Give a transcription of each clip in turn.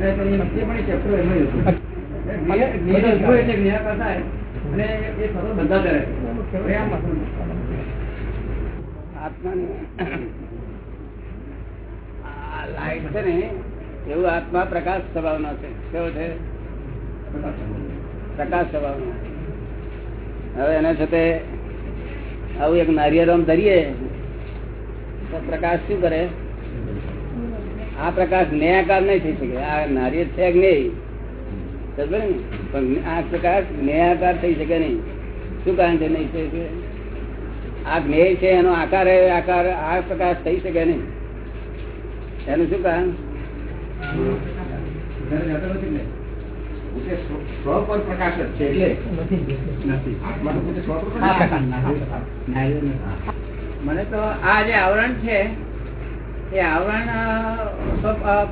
Light છે ને એવું આત્મા પ્રકાશ સ્વભાવનો છે. કેવો છે? પ્રકાશ સ્વભાવનો. હવે એના સાથે આવું એક નારિયેળ આમ ધરીએ તો પ્રકાશ શું કરે? આ પ્રકાશ ન્યાયકાર નહીં થઈ શકે. આ નારિયેળ છે કે નહીં? સમજે ને? પણ આ પ્રકાશ ન્યાયકાર થઈ શકે નહીં. શું કારણ છે નહીં થઈ શકે? આ જ્ઞેય છે એનો આકાર એ આકાર આ પ્રકાશ થઈ શકે નહીં. એનું શું કારણ? પ્રકાશ જ છે એટલે. મને તો આ જે આવરણ છે એ આવરણ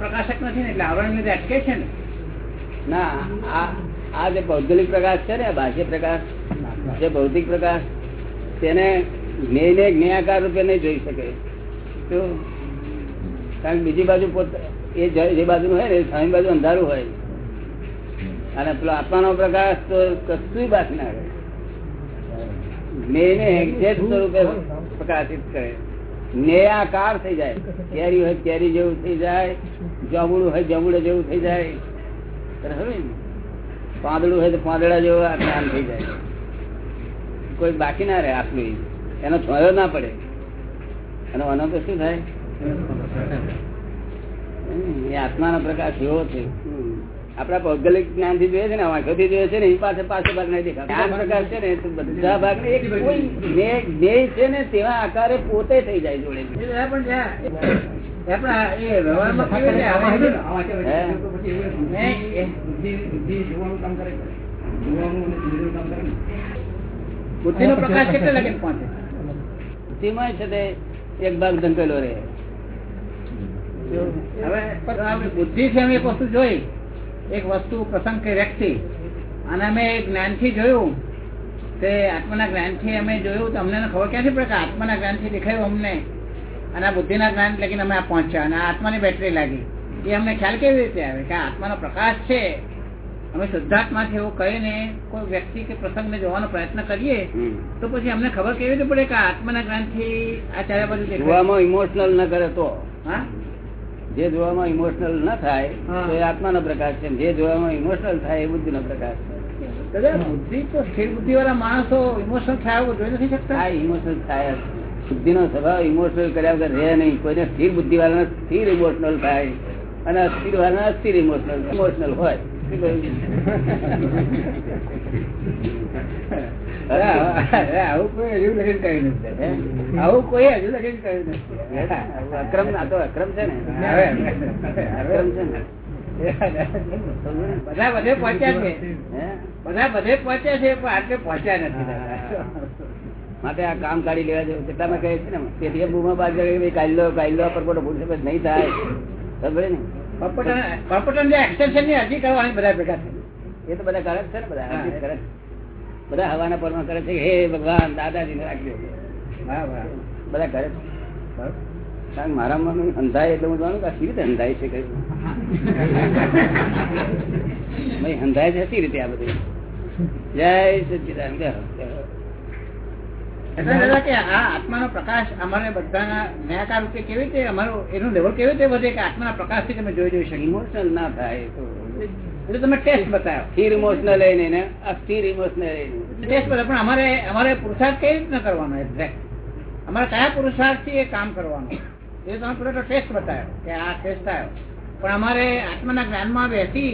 પ્રકાશક નથી ને એટલે આવરણ લીધે અટકે છે ને? ના, આ જે ભૌગોલિક પ્રકાશ છે ને બાહ્ય પ્રકાશ, જે ભૌતિક પ્રકાશ, તેને જ્ઞેયને જ્ઞેયાકાર રૂપે નહીં જોઈ શકે. તો કારણ બીજી બાજુ પોતે, એ જે બાજુ હોય ને સામી બાજુ અંધારું હોય. અને પેલો આત્માનો પ્રકાશ તો કશું બાકી ના રહે. જ્ઞેય ને એક્ઝેક્ટ સ્વરૂપે પ્રકાશિત કરે. જ્ઞેયાકાર થઈ જાય. કેરી હોય કેરી જેવું થઈ જાય જમુડું હોય જમુડે જેવું થઈ જાય. પાંદડું હોય તો પાંદડા જેવો આ જ્ઞાન થઈ જાય. કોઈ બાકી ના રહે આટલું એનો છોયો ના પડે. એનો આનો તો શું થાય? એ આત્માનો પ્રકાશ એવો છે. આપણા ભૌગોલિક જ્ઞાનથી જોઈએ છે ને વાંખોથી જોઈએ છે ને એ પાસે પાસે ભાગ નહીં દેખાતો. પ્રકાશ છે ને બધા ભાગ ને કોઈ છે ને તેવા આકારે પોતે થઈ જાય જોડે. બુદ્ધિ- ને. પ્રકાશ કેટલે પહોંચે? છે તે એક ભાગ ઢંકેલો રહે. હવે બુદ્ધિ છે એક વસ્તુ જોઈ. એક વસ્તુ પ્રસંગ કે વ્યક્તિ અને અમે જ્ઞાનથી જોયું તે આત્માના જ્ઞાનથી અમે જોયું તો અમને ખબર ક્યાંથી પડે કે આત્માના જ્ઞાનથી દેખાયું અમને. અને આ બુદ્ધિના જ્ઞાન લગીને અમે પહોંચ્યા અને આત્માની બેટરી લાગી. એ અમને ખ્યાલ કેવી રીતે આવે કે આત્માનો પ્રકાશ છે? અમે શુદ્ધાત્માથી એવું કહીને કોઈ વ્યક્તિ કે પ્રસંગને જોવાનો પ્રયત્ન કરીએ તો પછી અમને ખબર કેવી રીતે પડે કે આત્માના જ્ઞાનથી આ ચારે બાજુ જોવામાં ઇમોશનલ ન કરે તો. હા? જે જોવામાં ઇમોશનલ ના થાય તો એ આત્માનો પ્રકાશ છે. જે જોવામાં ઇમોશનલ થાય એ બુદ્ધિ પ્રકાશ છે. દાદા બુદ્ધિ તો સ્થિર બુદ્ધિ વાળા માણસો ઇમોશનલ થયા જોઈ નથી શકતા? આ ઇમોશનલ થાય જ. બુદ્ધિનો સ્વભાવ ઇમોશનલ કર્યા વગર રહે નહીં. કોઈને સ્થિર બુદ્ધિ વાળાને સ્થિર ઇમોશનલ થાય અને અસ્થિર વાળાને અસ્થિર ઇમોશનલ ઇમોશનલ હોય. આવું કોઈ હજુ લગીન કર્યું નથી આવું કોઈ હજુ લગીન કર્યું નથી અક્રમ આ તો અક્રમ છે ને? અક્રમ છે ને? બધા બધે પહોંચ્યા છે. બધા બધે પહોંચ્યા છે પણ આટલે પહોંચ્યા નથી. માટે આ કામ કાઢી લેવા જેવું. છે તમે કહે છે ને તેથી બૂમા બાદ કાઢી લો કાઢી લો પરપોટો ભૂલશે પછી નહીં થાય. સમજે ને? પરપોટન- જે extension ની અરજી કરવાની બધા ભેગા થઈ એ તો બધા કરે છે ને બધા અરજી કરે. બધા હવાના પરમાં કરે છે હે ભગવાન દાદાજીને રાખજો. હા હા. બધા કરે છે. મારા મન અંધાય એટલે હું જાણું કે કેવી રીતે અંધાય છે કઈ? અંધાય છે સી રીતે આ બધું? જય સચિદાન આત્માનો પ્રકાશ અમારે બધાના ન્યાયકાર રૂપે કેવી રીતે અમારો એનું લેવલ કેવી રીતે વધે કે આત્માના પ્રકાશથી તમે જોઈ જોઈ ઇમોશનલ ના થાય તો. એટલે તમે ટેસ્ટ બતાવ્યો સ્થિર ઇમોશનલ લઈને ને અસ્થિર ઇમોશનલ ટેસ્ટ બતાવ્યો પણ અમારે અમારે પુરુષાર્થ કઈ રીતના કરવાનો એક્ઝેક્ટ અમારે કયા પુરુષાર્થથી એ કામ કરવાનું? એ તમે પૂરેટો તો ટેસ્ટ બતાવ્યો કે આ ટેસ્ટ આવ્યો પણ અમારે આત્માના જ્ઞાનમાં બેસી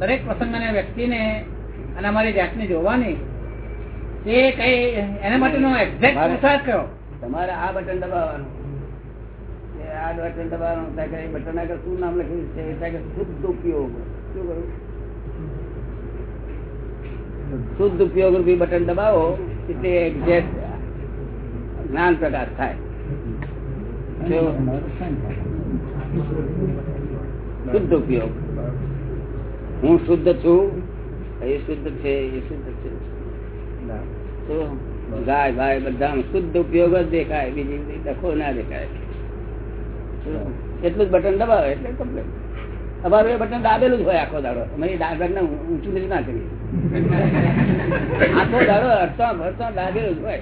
દરેક પ્રસંગ અને વ્યક્તિને અને અમારી જાતને જોવાની તે કઈ એના માટેનો એક્ઝેક્ટ મારે- પુરુષાર્થ તમારે આ બટન દબાવવાનું. આ બટન દબાવવાનું ત્યાં બટન આગળ શું નામ લખ્યું છે ત્યાં શુદ્ધ ઉપયોગ. શું કરું? શુદ્ધ ઉપયોગ રૂપી બટન દબાવો એટલે એક્ઝેક્ટ જ્ઞાન પ્રકાશ થાય. શુદ્ધ ઉપયોગ. હું શુદ્ધ છું એ શુદ્ધ છે એ શુદ્ધ છે. ગાય ભાઈ બધા શુદ્ધ ઉપયોગ જ દેખાય બીજી ડખો ના દેખાય. એટલું જ બટન દબાવે એટલે કમ્પ્લીટ. અમારું એ બટન દાબેલું જ હોય આખો દાડો. અમે એ ને ઊંચું નીચું ના કરીએ આખો દાડો અડસો ભરસો દાબેલું જ હોય.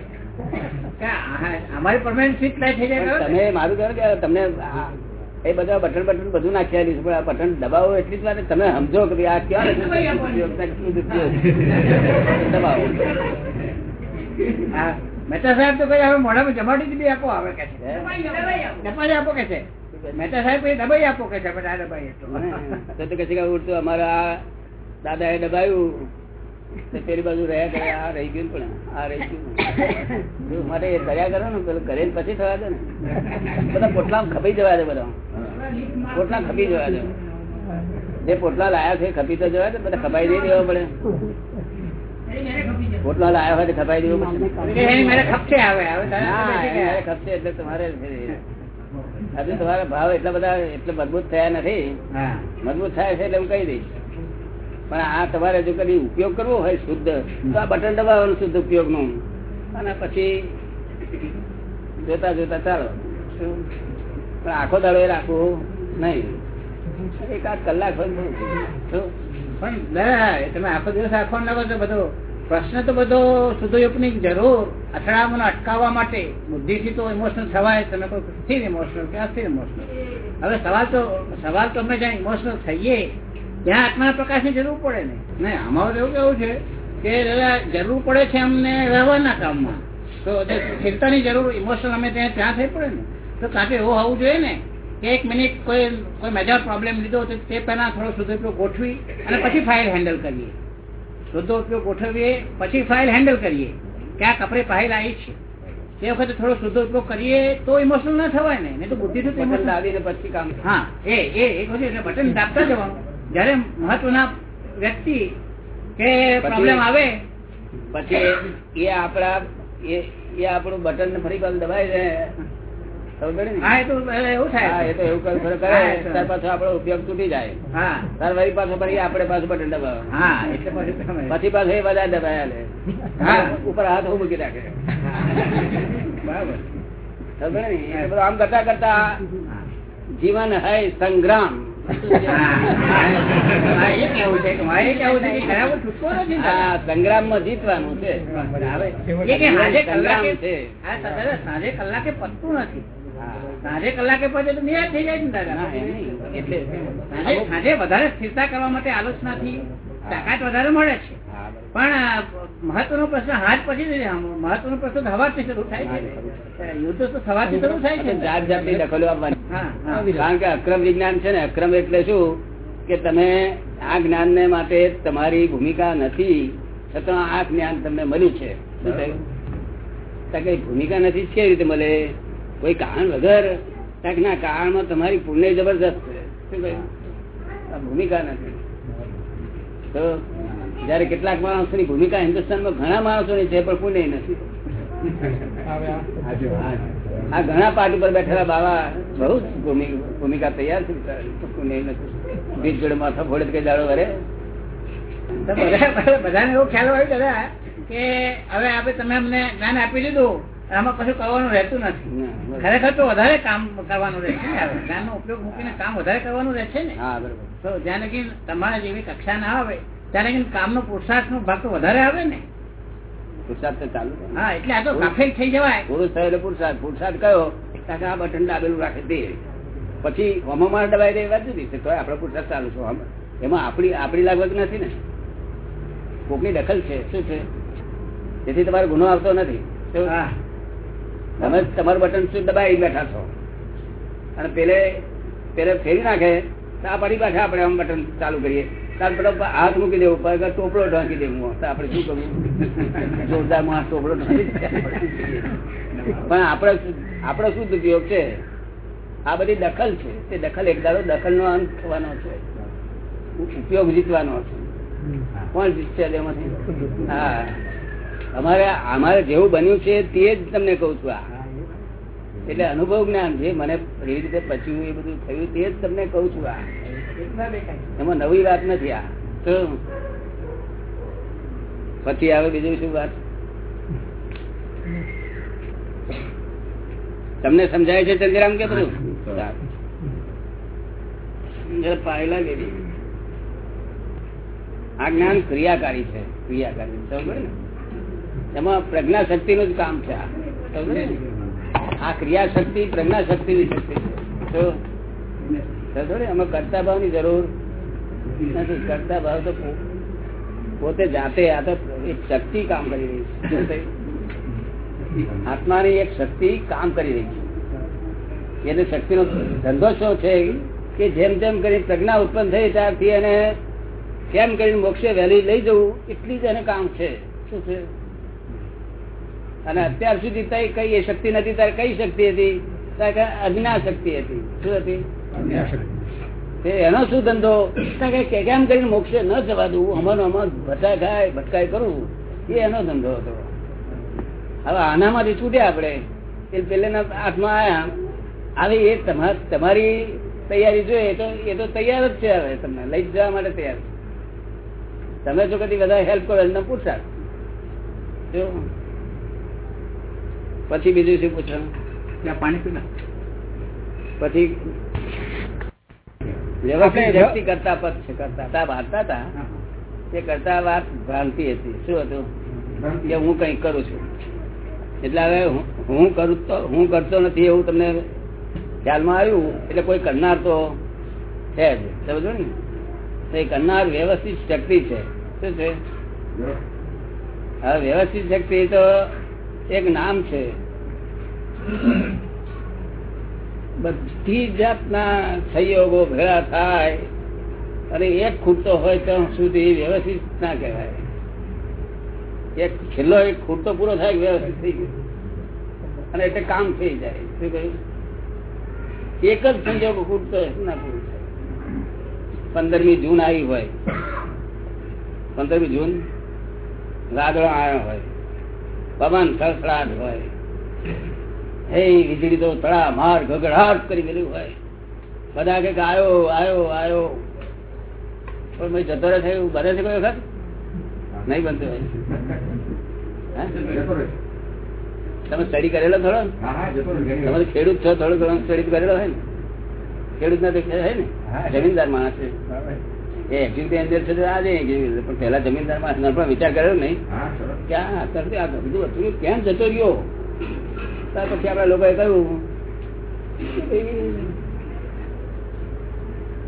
અમારી પરમાનન્ટ લાઈટ થઈ જાય તમે મારું કહો કે તમને આ- એ બધા બટન બટન બધું નાખ્યા છે પણ આ બટન દબાવો એટલી જ વાત તમે સમજો કે આ ક્યાં? દબાવો. હા મહેતા સાહેબ તો કઈ હવે મોઢામાં જમાડી બી આપો આવે કે છે. દબાઈ આપો. કે છે? મહેતા સાહેબ કઈ દબાઈ આપો કે છે? પણ આ દબાઈ એટલું. તો કે કશી કાંઈ ઉડતું અમારા દાદા એ દબાયું. પેલી બાજુ રહ્યા કરે આ રહી ગયું પણ આ રહી ગયું માટે એ કર્યા કરો ને પેલું કરે પછી થવા દે ને. બધા પોટલા ખપી જવા દે બધા. પોટલા ખપી જવા દે. જે પોટલા લાયા છે ખપી તો જવા દે બધા ખપાઈ નહીં દેવા પડે. પોટલા લાયા હોય તો ખપાઈ દેવું ખપશે એટલે તમારે હજુ તમારા ભાવ એટલા બધા એટલે મજબૂત થયા નથી. મજબૂત થાય છે એટલે હું કહી દઈશ. પણ આ તમારે જો કદી ઉપયોગ કરવો હોય શુદ્ધ, તો આ બટન દબાવવાનું શુદ્ધ ઉપયોગનું અને પછી જોતા જોતા ચાલો. પણ આખો દાડો એ રાખવું નહીં. એકાદ કલાક હોય તમે આખો દિવસ આખો લાગો છો બધો. પ્રશ્ન તો બધો શુદ્ધયોગની જરૂર. અથડામણ અટકાવવા માટે બુદ્ધિથી તો ઇમોશનલ થવાય. તમે કોઈ સ્થિર ઇમોશનલ કે અસ્થિર ઇમોશનલ હવે સવાલ તો સવાલ તો અમે જ્યાં ઇમોશનલ થઈએ ત્યાં આત્માના પ્રકાશની જરૂર પડે ને નહીં અમારું એવું કેવું છે કે દાદા જરૂર પડે છે અમને રહેવાના કામમાં. તો સ્થિરતાની જરૂર ઇમોશનલ અમે ત્યાં ત્યાં થઈ પડે ને. તો કાંકે એવું હોવું જોઈએ ને કે એક મિનિટ કોઈ કોઈ મેજર પ્રોબ્લેમ લીધો તો તે પહેલા થોડો શુદ્ધ ઉપયોગ ગોઠવી અને પછી ફાઇલ હેન્ડલ કરીએ. શુદ્ધ ઉપયોગ ગોઠવીએ પછી ફાઇલ હેન્ડલ કરીએ. કે આ કપડે ફાઇલ આવી છે. તે વખતે થોડો શુદ્ધ ઉપયોગ કરીએ તો ઇમોશનલ ના થવાય ને. નહીં તો બુદ્ધિ તો ઇમોશનલ આવીને પછી કામ હા એ એ એક વખતે બટન દાબતા જવાનું. જયારે મહત્વના વ્યક્તિ કે પ્રોબ્લેમ આવે પછી એ આપડા એ આપણું બટન ફરી પાછું દે દબાવે એ બધા દબાયા લે. ઉપર હાથ હું મૂકી રાખે બરાબર. આમ કરતા કરતા જીવન હૈ સંગ્રામ. સંગ્રામમાં જીતવાનું છે સાંજે કલાકે પતતું નથી સાંજે કલાકે પતે તો નિરાશ થઈ જાય ને દાદા. એટલે સાંજે વધારે સ્થિરતા કરવા માટે આલોચનાથી તાકાત વધારે મળે છે. પણ મહત્વનો પ્રશ્ન હાથ પછી મહત્વનો પ્રશ્ન તો શરૂ થાય છે. યુદ્ધ તો થવાથી શરૂ થાય છે. જાત જાતની દખલો આપવાની. કારણ કે અક્રમ વિજ્ઞાન છે ને અક્રમ એટલે શું? કે તમે આ જ્ઞાન ને માટે તમારી ભૂમિકા નથી છતાં આ જ્ઞાન તમને મળ્યું છે. શું થયું? કઈ ભૂમિકા નથી કેવી રીતે મળે? કોઈ કારણ વગર? ના કારણમાં તમારી પુણ્ય જબરદસ્ત છે. શું ભૂમિકા નથી. તો જયારે કેટલાક માણસોની ભૂમિકા હિન્દુસ્તાનમાં ઘણા માણસોની છે પણ પુણે નથી. આ ઘણા પાર્ટી પર બેઠેલા બાવા બહુ ભૂમિકા તૈયાર છે પુણે નથી. બીજ જોડે માથા ફોડે તો કઈ દાડો વરે. બધાને એવો ખ્યાલ હોય દાદા કે હવે આપણે તમે અમને જ્ઞાન આપી દીધું આમાં કશું કરવાનું રહેતું નથી. ના. ખરેખર તો વધારે કામ કરવાનું રહેશે જ્ઞાન ને જ્ઞાનનો ઉપયોગ મૂકીને કામ વધારે કરવાનું રહેશે ને. હા બરોબર. તો જ્યાં લગી તમારા જેવી કક્ષા ના આવે ત્યાં લગી કામનો પુરુષાર્થ નો ભાગ તો વધારે આવે ને. પુરુષાર્થ ચાલુ હા એટલે આ તો ગાફેલ થઈ જવાય. પુરુષ થયો પુરુષાર્થ. પુરુષાર્થ કયો? આ બટન દાબેલું રાખે તે. પછી હોમમાં દબાઈ દે વાત જુદી તો આપણે પુરુષાર્થ ચાલુ છે એમાં આપણી આપણી લાગવત નથી ને. કોકની દખલ છે શું છે? તેથી તમારો ગુનો આવતો નથી. હા. તમે તમારું બટન શું દબાઈ બેઠા છો? અને પેલે પેલે ફેરી નાખે તો આ પડી પાછા આપણે આમ બટન ચાલુ કરીએ. હાથ મૂકી દેવો, પગ ટોપલો ઢાંકી દેવું તો આપણે શું કરવું? જોરદારમાં ટોપલો ઢાંકી પણ આપણે આપણો શું ઉપયોગ છે આ બધી દખલ છે. તે દખલ એક દાડો દખલ નો અંત થવાનો છે. ઉપયોગ જીતવાનો છે. કોણ જીતશે એમાંથી હા. અમારે અમારે જેવું બન્યું છે તે જ તમને કઉ છું આ. એટલે અનુભવ જ્ઞાન જે મને એવી રીતે પચ્યું એ બધું થયું તે જ તમને કઉ છું આ. એમાં નવી વાત નથી આ. પછી આવે બીજું શું વાત? તમને સમજાય છે ચંદ્રામ કે બધું? પાયલા પાણી આ જ્ઞાન ક્રિયાકારી છે, ક્રિયાકારી. સમજો ને? એમાં પ્રજ્ઞા શક્તિ નું જ કામ છે આ. ક્રિયા શક્તિ પ્રજ્ઞા શક્તિ ની શક્તિ છે. એમાં કરતા ભાવની જરૂર નથી. કરતા ભાવ તો પોતે જાતે આ તો એક શક્તિ કામ કરી રહી છે. આત્માની એક શક્તિ કામ કરી રહી છે. એને શક્તિનો ધંધો શું છે? કે જેમ જેમ કરી પ્રજ્ઞા ઉત્પન્ન થઈ ત્યારથી એને કેમ કરીને મોક્ષે વહેલી લઈ જવું, એટલી જ એને કામ છે. શું છે અને અત્યાર સુધી કઈ એ શક્તિ નથી, ત્યારે કઈ શક્તિ હતી? ત્યારે કે અજ્ઞા શક્તિ હતી. શું હતી? એનો શું ધંધો? કેમ કરીને મોક્ષે ન જવા દઉં? અમારું અમન ભટકાય ભટકાય કરવું એ એનો ધંધો હતો. હવે આનામાંથી છૂટ્યા આપણે. એ પેલેના હાથમાં આયા. હવે એ તમારી તૈયારી જોઈએ તો એ તો તૈયાર જ છે હવે તમને. લઈ જવા માટે તૈયાર છે. તમે જો કદી બધા હેલ્પ કરો એમને પૂછા જો. પછી બીજું શું પૂછવાનું? ત્યાં પાણી પીના પછી વ્યવસ્થિત આપણે કરતા કરતા. વાંચતા હતા તે કરતા વાત ભ્રાંતિ હતી. શું હતું? કે હું કઈ કરું છું. એટલે હવે હું- હું કરું તો હું કરતો નથી એવું તમને ખ્યાલમાં આવ્યું? એટલે કોઈ કરનાર તો છે જ. સમજો ને? તો એ કરનાર વ્યવસ્થિત શક્તિ છે. શું છે? હવે વ્યવસ્થિત શક્તિ તો એક નામ છે. બધી જાતના સંયોગો ભેળા થાય અને એક ખૂટતો હોય ત્યાં સુધી વ્યવસ્થિત ના કહેવાય. એક છેલ્લો એક ખૂટતો પૂરો થાય વ્યવસ્થિત થઈ ગયો. અને એટલે કામ થઈ જાય. શું કહ્યું? એક જ સંજોગ ખૂટતો ના પૂરું થાય. પંદરમી જૂન આવી હોય. પંદરમી જૂન વાદળો આવ્યો હોય. પવન સડસડાટ હોય. હે વીજળી તો તળા માર ગગડાટ કરી ગયેલું હોય. બધા કે આવ્યો આવ્યો આવ્યો પણ ભાઈ જતો રહે એવું બને છે કોઈ વખત? નહીં બનતું. તમે સ્ટડી કરેલો થોડો? તમે ખેડૂત છો થોડો ઘણો સ્ટડી કરેલો હોય ને? ખેડૂત ના તો હે ને? જમીનદાર માણસ છે. એ એક્ટિવિટી અંદર છે આ જઈએ પણ પેલા જમીનદાર માણસ પણ વિચાર કર્યો નહીં. ક્યાં કરતી આ બધું હતું કેમ જતો રહ્યો? ત્યાર પછી આપડા લોકોએ કહ્યું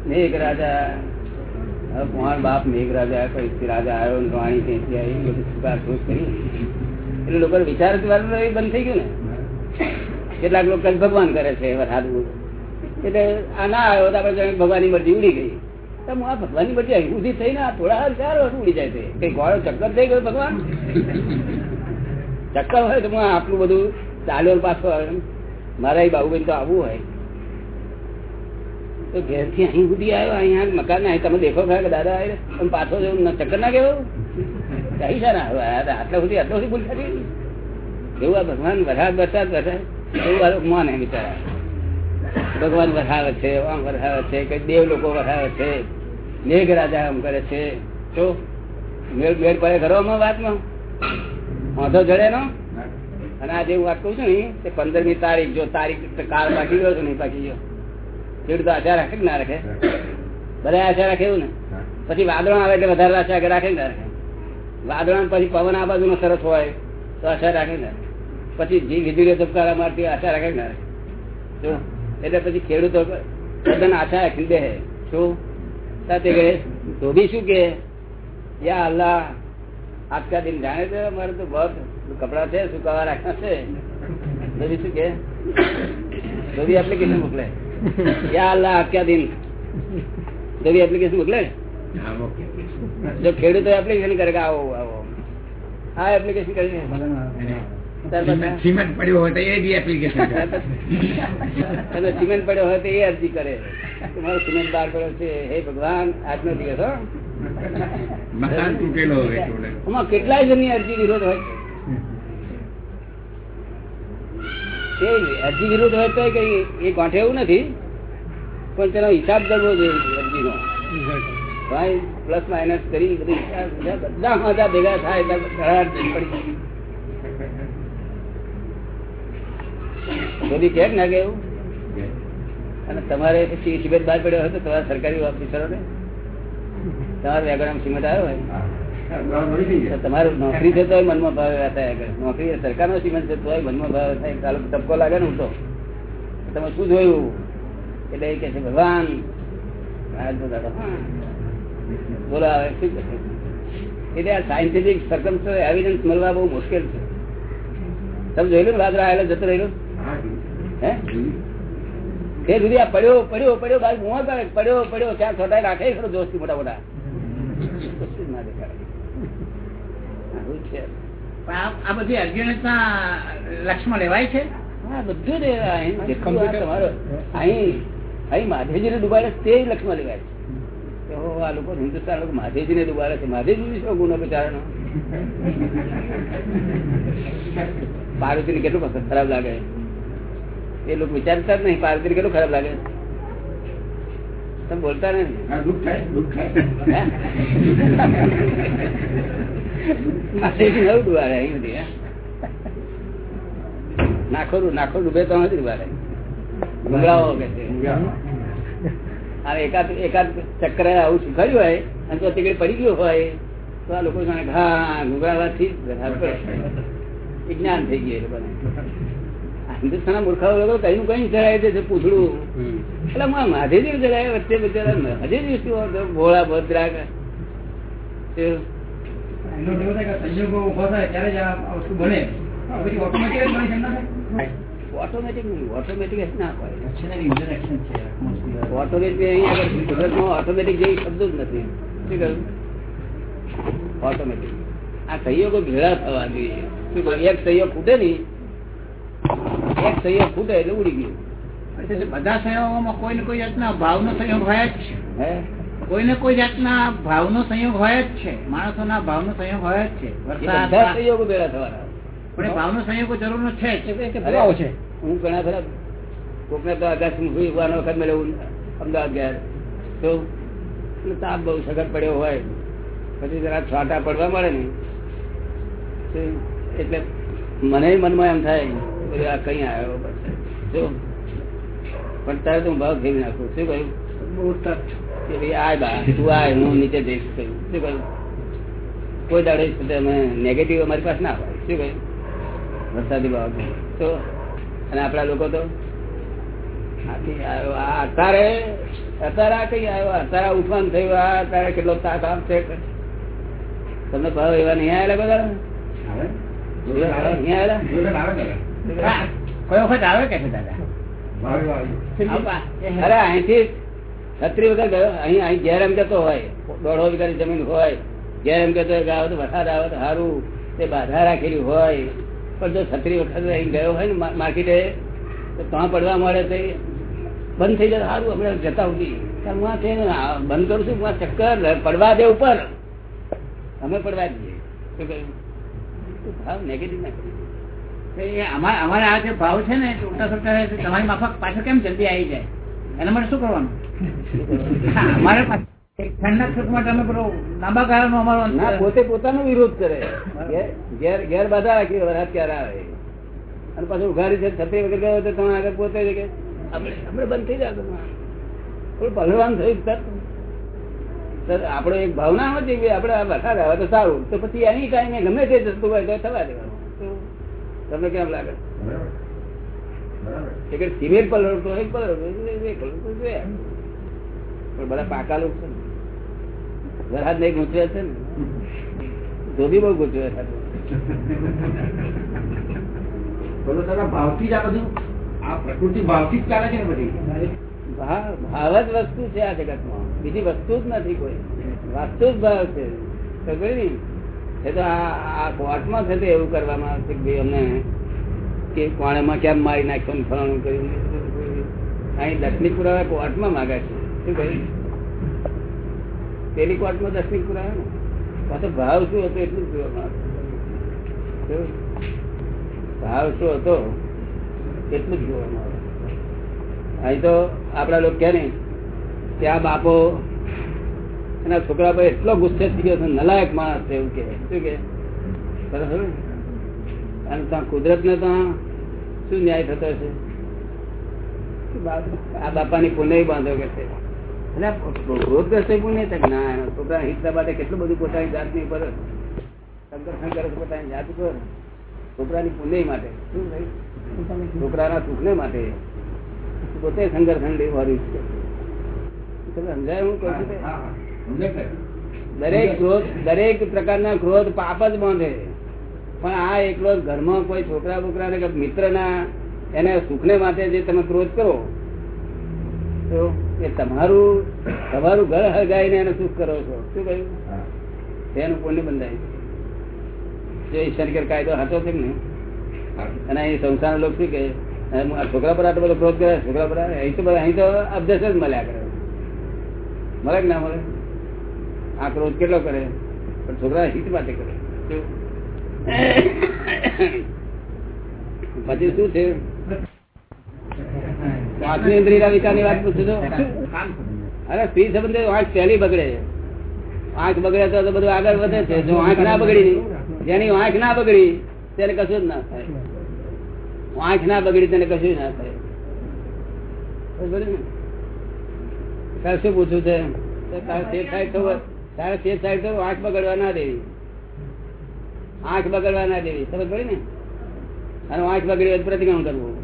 મેઘ રાજા કોણ બાપ મેઘ રાજા રાજા આવ્યો ને વાણી ક્યાંથી આવી બધું સુકાર ફૂસ કરી? એટલે લોકો વિચાર બંધ થઈ ગયું ને. કેટલાક લોકો ભગવાન કરે છે વરસાદ એટલે આ ના આવ્યો તો આપણે ભગવાનની મરજી ઉડી ગઈ. તો આ ભગવાનની મરજી અહીં ઉધી થઈ ને થોડા હાલ ચાર વાર ઉડી જાય છે. કઈ ગોળો ચક્કર થઈ ગયો ભગવાન? ચક્કર હોય તો હું આટલું બધું ચાલ્યો પાછો મારા બાબુબેન તો આવવું હોય. તો ઘેરથી અહીં સુધી આવ્યો અહીંયા મકાન અહીં તમે દેખો ખરા દાદા આવે તમે પાછો જવું ચક્કર ના ગયો કઈ છે ના આટલા સુધી, આટલો સુધી ભૂલ થતી એવું આ ભગવાન વરસાદ વરસાદ વરસાદ એવું આ માને બિચારા. ભગવાન વરસાવે છે, આમ વરસાવે છે, કઈ દેવ લોકો વરસાવે છે, મેઘ રાજા આમ કરે છે. તો મેળ મેળ પડે ઘરોમાં વાતમાં? વાંધો જડે નો અને આજે હું વાત કઉ છું ને તે પંદરમી તારીખ જો તારીખ કાળ પાકી ગયો છું ને પાકી ગયો. ખેડૂતો આશા રાખે કે ના રાખે? બધા આશા રાખે એવું ને? પછી વાદળો આવે એટલે વધારે આશા રાખે ના રાખે? વાદળા પછી પવન આ બાજુ સરસ હોય તો આશા રાખે ને પછી જી વીજળીઓ ધબકારા મારતી આશા રાખે ના રાખે? જો એટલે પછી ખેડૂતો તદ્દન આશા રાખી દે શું? સાથે કહે ધોબી શું કે? યા અલ્લાહ આજકા દિન જાણે તો મારે તો બહુ કપડા છે સુકાવા રાખ્યા છે? બધી શું કે? બધી એપ્લિકેશન મોકલે. યા અલ્લાહ આજ દિન. બધી એપ્લિકેશન મોકલે? જો ખેડૂતો એપ્લિકેશન કરે આવો આવો. આ એપ્લિકેશન કરીને. સિમેન્ટ પડ્યો હોય તો એ બી એપ્લિકેશન સિમેન્ટ પડ્યો હોય તો એ અરજી કરે. તમારો સિમેન્ટ બહાર પડ્યો છે હે ભગવાન આજનો દિવસ હો. મકાન તૂટેલો હોય કેટલાય જણની અરજી વિરોધ હોય અરજી વિરુદ્ધ હોય તો કઈ, એ ગાંઠે એવું નથી. પણ તેનો હિસાબ કરવો જોઈએ અરજીનો. ભાઈ પ્લસ માઇનસ કરી બધું બધા મજા ભેગા થાય એટલે ધડાડ પડી બધી કેમ ના એવું? અને તમારે પછી સિમેન્ટ બહાર પડ્યો હોય તો તમારા સરકારી ઓફિસરો ને તમારે વેગરામ સિમેન્ટ આવ્યો હોય? તો. તમારે નોકરી છે હોય મનમાં ભાવ નોકરી સરકારનો સિમેન્ટ છે તોય મનમાં ભાવ થાય. ટપકો લાગે ને ઉઠો તમે શું જોયું? એટલે એ કે છે ભગવાન. મહારાજ તો દાદા, હા. બોલો હવે શું એટલે આ સાયન્ટિફિક સરકમ એવિડન્સ મળવા બહુ મુશ્કેલ છે. તમે જોયેલું ને રાત્રે આવેલો જતો રહેલો? હા, તે સુધી આ પડ્યો પડ્યો પડ્યો ભાઈ હું પડ્યો પડ્યો ત્યાં છોટાઈ રાખે ખરો દોસ્તી મોટા મોટા કશું જ ના દેખાડે આવું જ છે. આ આ બધી અર્જુનના લક્ષમાં લેવાય છે? હા બધું જ અહીં જેટલું આ તમારો અહીં અહીં માધેજીને ડુબાડે તે લક્ષમાં લેવાય છે. તો આ લોકો હિન્દુસ્તાન લોકો માધેજીને ડુબાડે છે. માધેજી શું ગુનો બિચારાનો? પાર્વતીને કેટલું પસંદ ખરાબ લાગે? એ લોકો વિચારતા જ નહીં. પાર્વતીને કેટલું ખરાબ લાગે? તમે બોલતા નહીં હા, દુઃખ થાય દુઃખ થાય. હે? માધેજી નવું ડુબાડે અહીં બધી તો નથી ડુબાડે પડી ગયું હોય તો આ લોકો જાણે હા ગુંગળાવાથી જ હાથ થઈ ગયું આ મૂર્ખાઓ લોકો કઈ નું કઈ ચડાય છે પૂછડું એટલે માં માધેજી જણાય વચ્ચે બિચારા હજેજી દિવસ? ભોળા ભદ્રા? એનો એવું થાય કે સંજોગો ઊભો થાય ત્યારે જ આ વસ્તુ બને. પછી ઓટોમેટિક જ બની શકે ના ઓટોમેટિક નહીં ઓટોમેટિક જ ના હોય. ઇન્ટરેક્શન છે ઓટોમેટિક અહીં આગળ કુદરતમાં ઓટોમેટિક જેવી શબ્દ જ નથી. શું કહ્યું? ઓટોમેટિક આ સંયોગો ભેળા થવા જોઈએ. શું કહ્યું? એક સંયોગ ફૂટે નહીં. એક સંયોગ ફૂટે એટલે ઉડી ગયું. એટલે બધા સંયોગોમાં કોઈ ને કોઈ જાતના ભાવનો સંયોગ હોય જ છે. હે? કોઈ ને કોઈ જાતના ભાવનો સંયોગ હોય જ છે. માણસોના ભાવનો સંયોગ હોય જ છે. વરસાદ સંયોગો ભેળા થવાના. પણ એ ભાવનો સંયોગો જરૂર છે જ. હું ઘણા ખરા કોકને તો સુવાનો વખત મેળવું અમદાવાદ ગયા. તો તાપ બહુ સખત પડ્યો હોય. પછી જરા છાંટા પડવા મળે ને એટલે મને મનમાં એમ થાય કે આ કઈ આવ્યો જો પણ તારે તો હું ભાવ ફેરવી નાખું. શું કહ્યું? આય બા તું આય હું નીચે જઈશ. શું કહ્યું? કોઈ દાડે અમે નેગેટિવ અમારી પાસે ના હોય. શું કહ્યું? વરસાદી બાબત તો અને આપણા લોકો તો અત્યારે અત્યારે આ કઈ આવ્યો અત્યારે ઉઠવાનું થયું આ અત્યારે કેટલો તાક આમ છે. તમને ભાવ એવા નહીં આવેલા બધા નહીં આવેલા કોઈ વખત આવે કે દાદા? અરે અહીંથી છત્રી વગર ગયો? અહીં અહીં ઘેર એમ કેતો હોય. દોઢો વીઘાની જમીન હોય. ઘેર એમ કેતો હોય આવે તો વરસાદ આવે તો સારું. તે બાધા રાખેલી હોય. પણ જો છત્રી વખત અહીં ગયો હોય ને માર્કેટે, તો ત્યાં પડવા મળે તો બંધ થઈ જાય. સારું આપણે જતા સુધી. હું છે ને બંધ કરું છું, હું ચક્કર પડવા દે ઉપર. અમે પડવા દઈએ. શું કહ્યું? ભાવ નેગેટિવ ના અમારે આ જે ભાવ છે ને ઉલટા સુલટા તમારી માફક પાછળ કેમ જલ્દી આવી જાય? એના માટે શું કરવાનું? હા, અમારે પાસે સુખ માટે અમે પેલો લાંબા ગાળાનો અમારો પોતે પોતાનો વિરોધ કરે. ઘેર- ઘેર ઘેર બાધા રાખી ક્યારે આવે. અને પાછું ઉઘાડી છે છત્રી વગર ગયો તો તમે આગળ પોતે જ કે આપણે બંધ થઈ જાય થોડું ભગવાન થયું સર આપણો એક ભાવના હોય છે કે આપણે આ વરસાદ આવે તો સારું. તો પછી એની ટાઈમે ગમે તે જતું હોય તો થવા દેવાનું. તમને કેમ લાગે બરાબર. બરાબર. એ કે સિમેન્ટ પલર તો એક પલર પણ બધા પાકા લોકો છે ને. વરસાદ નહીં ગૂંચવે છે ને. ધોબી બહુ ગૂંચવે છે. તો તો તારા ભાવથી જ આ બધું આ પ્રકૃતિ ભાવથી જ ચાલે છે ને બધી? ભાવ જ વસ્તુ છે આ જગતમાં. બીજી વસ્તુ જ નથી કોઈ. વસ્તુ જ ભાવ છે. એ તો આ આ કોર્ટમાં છે તે એવું કરવામાં આવશે કે ભાઈ અમને કે કોણેમાં કેમ મારી નાખ્યો ફલાણું કર્યું અહીં દસમી પુરાવા કોર્ટમાં માગે છે. શું કહ્યું? પેલી કોર્ટમાં દસમી પુરાવા ને? પાછો ભાવ શું હતો એટલું જ ભાવ શું હતો એટલું જ જોવામાં આવે અહીં તો આપડા લોકો કે ને કે આ બાપો એના છોકરા પર એટલો ગુસ્સે થઈ ગયો નલાયક માણસ છે એવું કે શું કે બરાબર? અને ત્યાં કુદરત ને ત્યાં શું ન્યાય થતો છે? આ બાપાની પુણ્ય બાંધો કે છે? એટલે ક્રોધ કરશે પુણ્ય છે ના એનો છોકરા હિતના માટે કેટલું બધું પોતાની જાતની ઉપર શંકર શંકર પોતાની જાત ઉપર. છોકરાની પુણ્ય માટે. શું ભાઈ? છોકરાના સુખને માટે. પોતે શંકર ખંડી વાળું છે. સમજાય હું કહું છું? દરેક ક્રોધ દરેક પ્રકારના ક્રોધ પાપ જ બાંધે. પણ આ એકલો ઘરમાં કોઈ છોકરા બોકરા કે મિત્રના એને સુખને માટે જે તમે ક્રોધ કરો તો એ તમારું તમારું ઘર હગાઈને એને સુખ કરો છો. શું કહ્યું? એનું પુણ્ય બંધાય જો ઈશ્વર કાયદો હતો છે ને અને અહીં સંસાર લોકો શું કે આ છોકરા પર આટલો બધો ક્રોધ કરે છોકરા પર અહીં તો અહીં તો અભ્યાસ જ મળ્યા કરે. મળે કે ના મળે? આ ક્રોધ કેટલો કરે? પણ છોકરા હિત માટે કરે. શું? પછી શું છે અરે બગડે આંખ બગડે તો બધું આગળ વધે છે જેની આંખ ના બગડી તેને કશું જ ના થાય આંખ ના બગડી તેને કશું જ ના થાય? તારે શું પૂછવું છે તારે તો તારે શેઠ સાહેબ તો આંખ બગડવા ના દેવી આંખ બગડવા ના દેવી. સમજ પડી ને? અને આંખ બગડી પ્રતિક્રમણ કરવું.